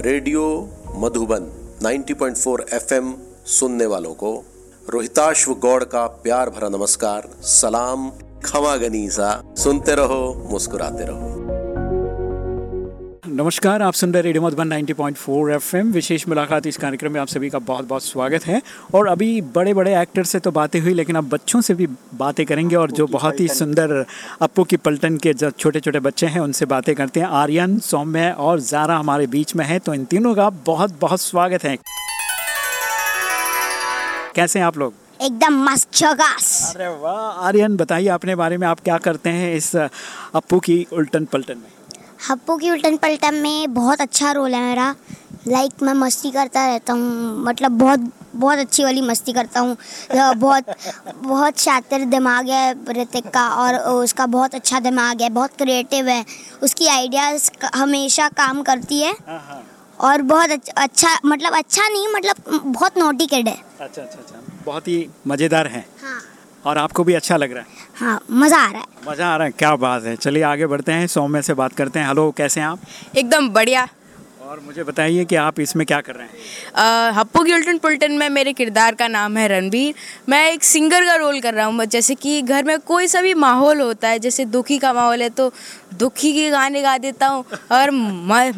Radio Madhuban 90.4 FM सुनने वालों को रोहिताश्व गौड़ का प्यार भरा नमस्कार, सलाम, खमा गनीसा, सुनते रहो, मुस्कुराते रहो। नमस्कार आप सुन रहे रेडियो मधुबन 90.4 एफएम। विशेष मुलाकात इस कार्यक्रम में आप सभी का बहुत बहुत स्वागत है। और अभी बड़े बड़े एक्टर से तो बातें हुई लेकिन अब बच्चों से भी बातें करेंगे और जो बहुत ही सुंदर अप्पू की पलटन के जो छोटे छोटे बच्चे हैं उनसे बातें करते हैं। आर्यन सौम्य और जारा हमारे बीच में है तो इन तीनों का बहुत बहुत स्वागत है। कैसे हैं आप लोग? एकदम मस्त अरे वाह! आर्यन बताइए अपने बारे में आप क्या करते हैं इस अप्पू की उल्टन पलटन में? हप्पू की उल्टन पलटन में बहुत अच्छा रोल है मेरा। लाइक मैं मस्ती करता रहता हूँ। मतलब बहुत बहुत अच्छी वाली मस्ती करता हूँ। बहुत बहुत शातिर दिमाग है ऋतिक का और उसका बहुत अच्छा दिमाग है बहुत क्रिएटिव है। उसकी आइडियाज़ हमेशा काम करती है। और बहुत अच्छ- अच्छा मतलब अच्छा नहीं मतलब बहुत नोटी किड है। अच्छा अच्छा अच्छा। बहुत ही मज़ेदार है। हाँ। और आपको भी अच्छा लग रहा है? हाँ मज़ा आ रहा है। मज़ा आ रहा है क्या बात है। चलिए आगे बढ़ते हैं सौम्य से बात करते हैं। हेलो कैसे हैं आप? एकदम बढ़िया। और मुझे बताइए कि आप इसमें क्या कर रहे हैं? हप्पू की उल्टन पुल्टन में मेरे किरदार का नाम है रणबीर। मैं एक सिंगर का रोल कर रहा हूँ जैसे कि घर में कोई सा भी माहौल होता है जैसे दुखी का माहौल है तो दुखी के गाने गा देता हूँ। और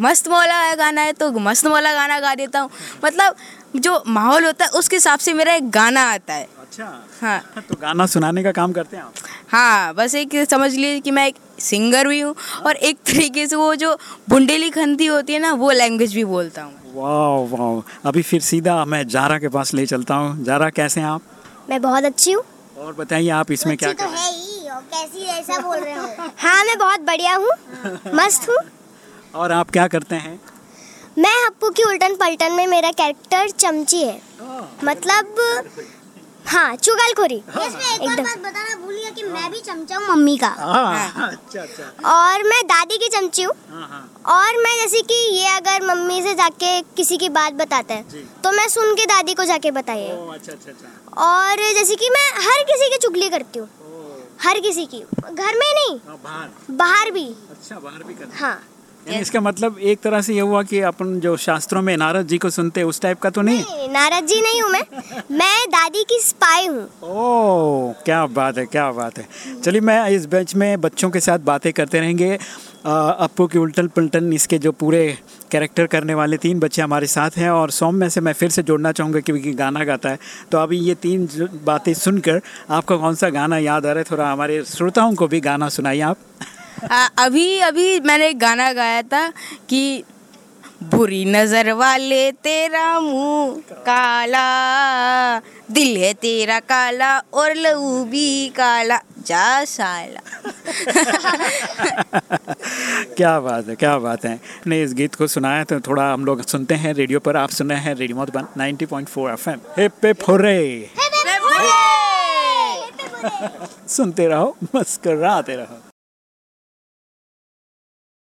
मस्त मौला गाना है तो मस्त मौला गाना गा देता हूँ। मतलब जो माहौल होता है उसके हिसाब से मेरा एक गाना आता है। अच्छा। हाँ। तो गाना सुनाने का काम करते हैं आप? हाँ बस एक समझ लीजिए कि मैं एक सिंगर भी हूँ और एक तरीके से वो जो बुंडेली खंती होती है ना वो लैंग्वेज भी बोलता हूँ। वाह वाह अभी फिर सीधा मैं जारा के पास ले चलता हूँ। जारा कैसे हैं आप? मैं बहुत अच्छी हूँ। और बताइए आप इसमें क्या कर रहे हैं है? ही कैसी ऐसा बोल रहे हो। हाँ मैं बहुत बढ़िया हूँ मस्त हूँ। और आप क्या करते हैं? मैं हप्पू की उल्टन पलटन में मेरा कैरेक्टर चमची है। मतलब हाँ चुगलखोरी। एकदम। बताना भूल गया कि मैं भी चमचा हूँ मम्मी का। हाँ, अच्छा अच्छा। और मैं दादी की चमची हूँ। हाँ हाँ। और मैं जैसे कि ये अगर मम्मी से जाके किसी की बात बताता है तो मैं सुन के दादी को जाके बताइए। अच्छा अच्छा अच्छा। और जैसे कि मैं हर किसी की चुगली करती हूँ। हर किसी की। घर में नहीं हाँ, बाहर। बाहर भी। अच्छा बाहर भी करते हाँ। हैं इसका मतलब एक तरह से ये हुआ कि अपन जो शास्त्रों में नारद जी को सुनते हैं उस टाइप का तो नहीं? नहीं, नारद जी नहीं हूँ मैं। मैं दादी की स्पाई हूँ। ओह क्या बात है क्या बात है। चलिए मैं इस बेंच में बच्चों के साथ बातें करते रहेंगे। अ, अप्पू की उल्टन पुल्टन इसके जो पूरे कैरेक्टर करने वाले तीन बच्चे हमारे साथ हैं और सोम में से मैं फिर से जोड़ना चाहूँगा क्योंकि गाना गाता है। तो अभी ये तीन बातें सुनकर आपको कौन सा गाना याद आ रहा है? थोड़ा हमारे श्रोताओं को भी गाना सुनाइए आप। आ, अभी अभी मैंने एक गाना गाया था कि बुरी नज़र वाले तेरा मुँह काला दिल है तेरा काला और लहू भी काला। जा साला। क्या बात है क्या बात है। ने इस गीत को सुनाया तो थोड़ा हम लोग सुनते हैं रेडियो पर। आप सुन रहे हैं radio Madhuban 90.4 FM. Hip hip hurray. सुनते रहो मुस्कराते रहो।